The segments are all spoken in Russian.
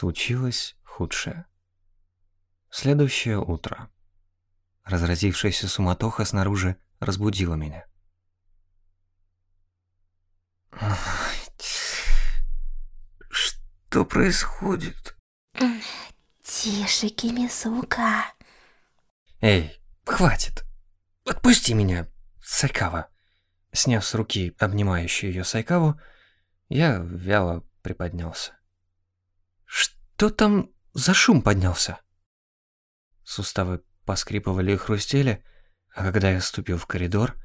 случилось худшее. Следующее утро. Разразившаяся суматоха снаружи разбудила меня. Что происходит? Тише, Кимисука. Эй, хватит. Отпусти меня, Сайкава. Сняв с руки обнимающую ее Сайкаву, я вяло приподнялся. Что там за шум поднялся? Суставы поскрипывали и хрустели, а когда я ступил в коридор...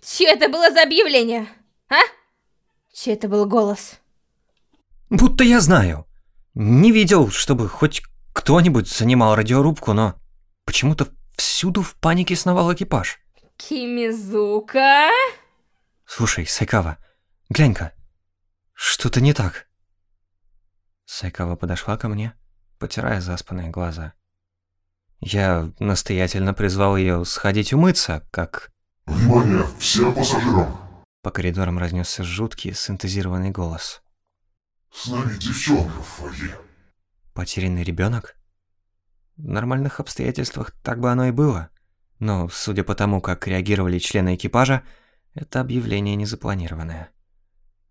Че это было за объявление, а? Чей это был голос? Будто я знаю. Не видел, чтобы хоть кто-нибудь занимал радиорубку, но почему-то всюду в панике сновал экипаж. Кимизука? Слушай, Сайкава, глянь-ка, что-то не так. Сайкава подошла ко мне, потирая заспанные глаза. Я настоятельно призвал ее сходить умыться, как... Внимание всем пассажирам! По коридорам разнесся жуткий синтезированный голос. С нами девчонка в фойе. Потерянный ребенок? В нормальных обстоятельствах так бы оно и было. Но, судя по тому, как реагировали члены экипажа, это объявление не запланированное.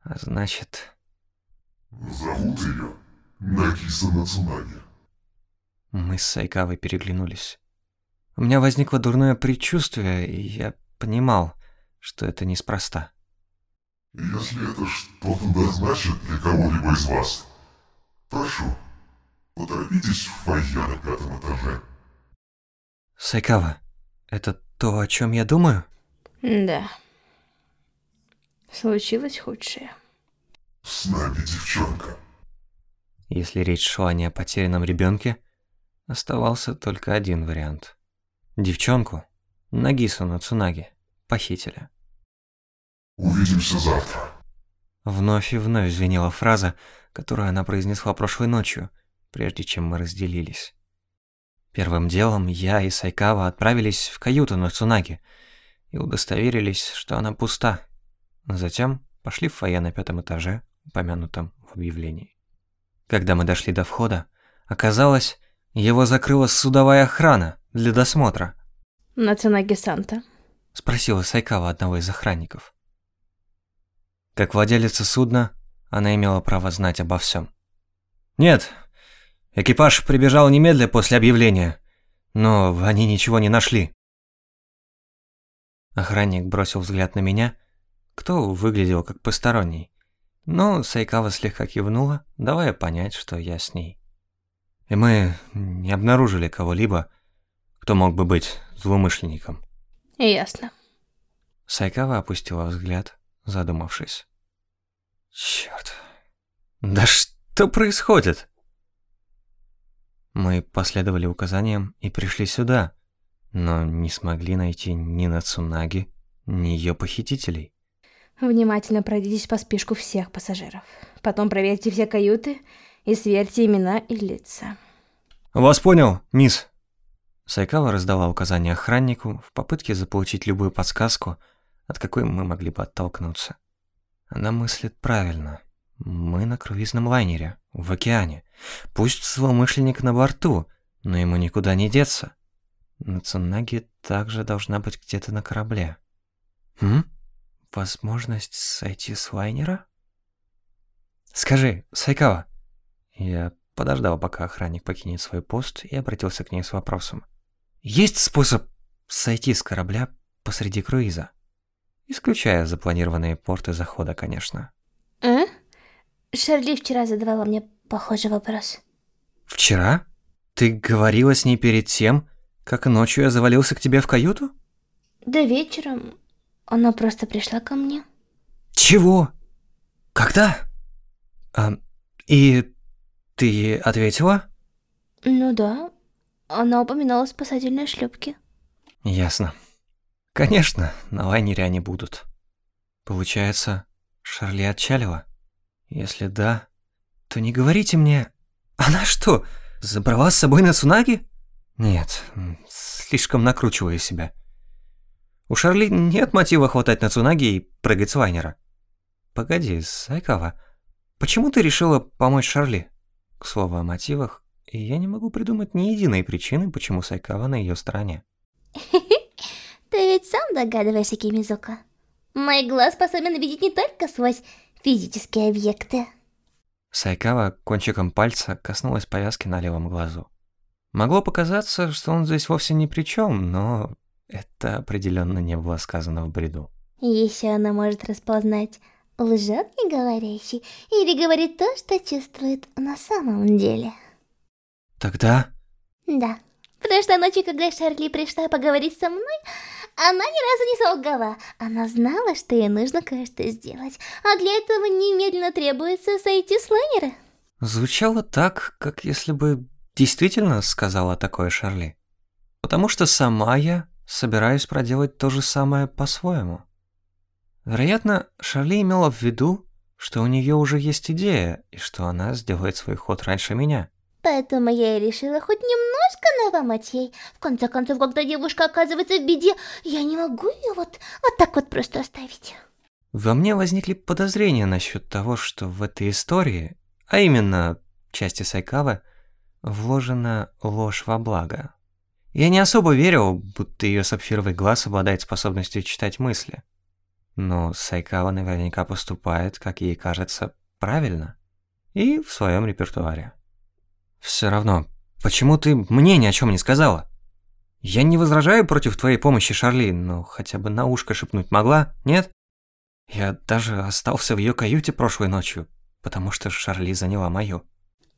А значит... Зовут ее Нагиса Нацунаги. Мы с Сайкавой переглянулись. У меня возникло дурное предчувствие, и я понимал, что это неспроста. Если это что-то да значит для кого-либо из вас, прошу, поторопитесь в фойе на пятом этаже. Сайкава, это то, о чем я думаю? Да. Случилось худшее. С нами девчонка. Если речь шла не о потерянном ребенке, оставался только один вариант. Девчонку, Нагису Нацунаги, похитили. Увидимся завтра. Вновь и вновь звенела фраза, которую она произнесла прошлой ночью, прежде чем мы разделились. Первым делом я и Сайкава отправились в каюту Нацунаги и удостоверились, что она пуста. Затем пошли в фойе на пятом этаже, упомянутом в объявлении. Когда мы дошли до входа, оказалось, его закрыла судовая охрана для досмотра. Нацунаги Санта. Спросила Сайкава одного из охранников. Как владелица судна, она имела право знать обо всем. Нет, экипаж прибежал немедля после объявления, но они ничего не нашли. Охранник бросил взгляд на меня, кто выглядел как посторонний. Но Сайкава слегка кивнула, давая понять, что я с ней. И мы не обнаружили кого-либо, кто мог бы быть злоумышленником. Ясно. Сайкава опустила взгляд, задумавшись. Черт. Да что происходит? Мы последовали указаниям и пришли сюда, но не смогли найти ни Нацунаги, ни ее похитителей. Внимательно пройдитесь по списку всех пассажиров. Потом проверьте все каюты и сверьте имена и лица. Вас понял, мисс. Сайкава раздала указания охраннику в попытке заполучить любую подсказку, от какой мы могли бы оттолкнуться. Она мыслит правильно. Мы на круизном лайнере, в океане. Пусть злоумышленник на борту, но ему никуда не деться. Нацунаги также должна быть где-то на корабле. Хм? Возможность сойти с лайнера? Скажи, Сайкава. Я подождал, пока охранник покинет свой пост и обратился к ней с вопросом. Есть способ сойти с корабля посреди круиза? Исключая запланированные порты захода, конечно. А? Шарли вчера задавала мне похожий вопрос. Вчера? Ты говорила с ней перед тем, как ночью я завалился к тебе в каюту? Да вечером она просто пришла ко мне. Чего? Когда? А, и ты ответила? Ну да, она упоминала спасательные шлюпки. Ясно. Конечно, на лайнере они будут. Получается, Шарли отчалила? Если да, то не говорите мне... Она что, забрала с собой на Цунаги? Нет, слишком накручиваю себя. У Шарли нет мотива хватать на Цунаги и прыгать с лайнера. Погоди, Сайкава, почему ты решила помочь Шарли? К слову о мотивах, я не могу придумать ни единой причины, почему Сайкава на ее стороне. Ты ведь сам догадываешься, Кимизука. Мой глаз способен видеть не только сквозь физические объекты. Сайкава кончиком пальца коснулась повязки на левом глазу. Могло показаться, что он здесь вовсе ни при чем, но это определенно не было сказано в бреду. Еще она может распознать, лжет не говорящий или говорит то, что чувствует на самом деле. Тогда... Да. Прошлой ночью, когда Шарли пришла поговорить со мной, она ни разу не солгала. Она знала, что ей нужно кое-что сделать, а для этого немедленно требуется сойти с лайнера. Звучало так, как если бы действительно сказала такое Шарли. Потому что сама я собираюсь проделать то же самое по-своему. Вероятно, Шарли имела в виду, что у нее уже есть идея, и что она сделает свой ход раньше меня. Поэтому я и решила хоть немножко наломать ей. В конце концов, когда девушка оказывается в беде, я не могу ее вот, вот так вот просто оставить. Во мне возникли подозрения насчет того, что в этой истории, а именно части Сайкавы, вложена ложь во благо. Я не особо верил, будто ее сапфировый глаз обладает способностью читать мысли. Но Сайкава наверняка поступает, как ей кажется, правильно. И в своем репертуаре. Все равно, почему ты мне ни о чем не сказала? Я не возражаю против твоей помощи, Шарли, но хотя бы на ушко шепнуть могла, нет? Я даже остался в ее каюте прошлой ночью, потому что Шарли заняла мою.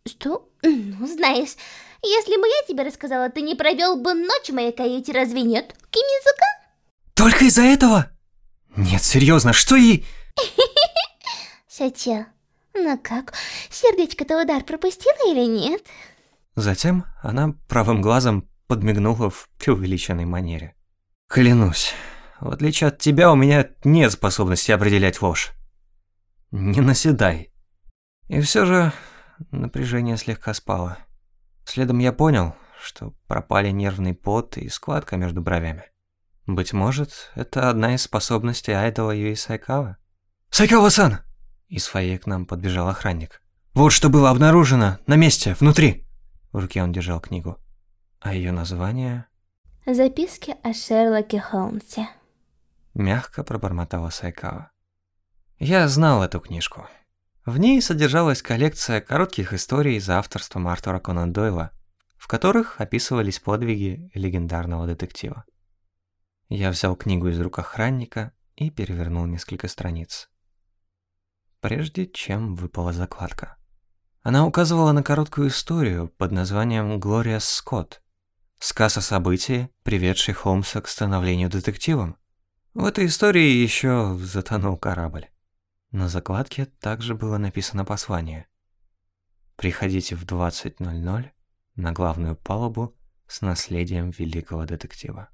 Что? Ну, знаешь, если бы я тебе рассказала, ты не провел бы ночь в моей каюте, разве нет, Кимизука? Только из-за этого? Нет, серьезно, что и... Шучу. Ну как, сердечко-то удар пропустила или нет? Затем она правым глазом подмигнула в преувеличенной манере. Клянусь, в отличие от тебя у меня нет способности определять ложь. Не наседай. И все же напряжение слегка спало. Следом я понял, что пропали нервный пот и складка между бровями. Быть может, это одна из способностей Айдола Юи Сайкава? «Сайкава-сан!» Из фойе к нам подбежал охранник. «Вот что было обнаружено на месте, внутри!» В руке он держал книгу. А ее название... «Записки о Шерлоке Холмсе». Мягко пробормотала Сайкава. Я знал эту книжку. В ней содержалась коллекция коротких историй за авторством Артура Конан Дойла, в которых описывались подвиги легендарного детектива. Я взял книгу из рук охранника и перевернул несколько страниц прежде чем выпала закладка. Она указывала на короткую историю под названием «Глория Скотт», сказ о событии, приведшей Холмса к становлению детективом. В этой истории еще затонул корабль. На закладке также было написано послание. «Приходите в 20.00 на главную палубу с наследием великого детектива».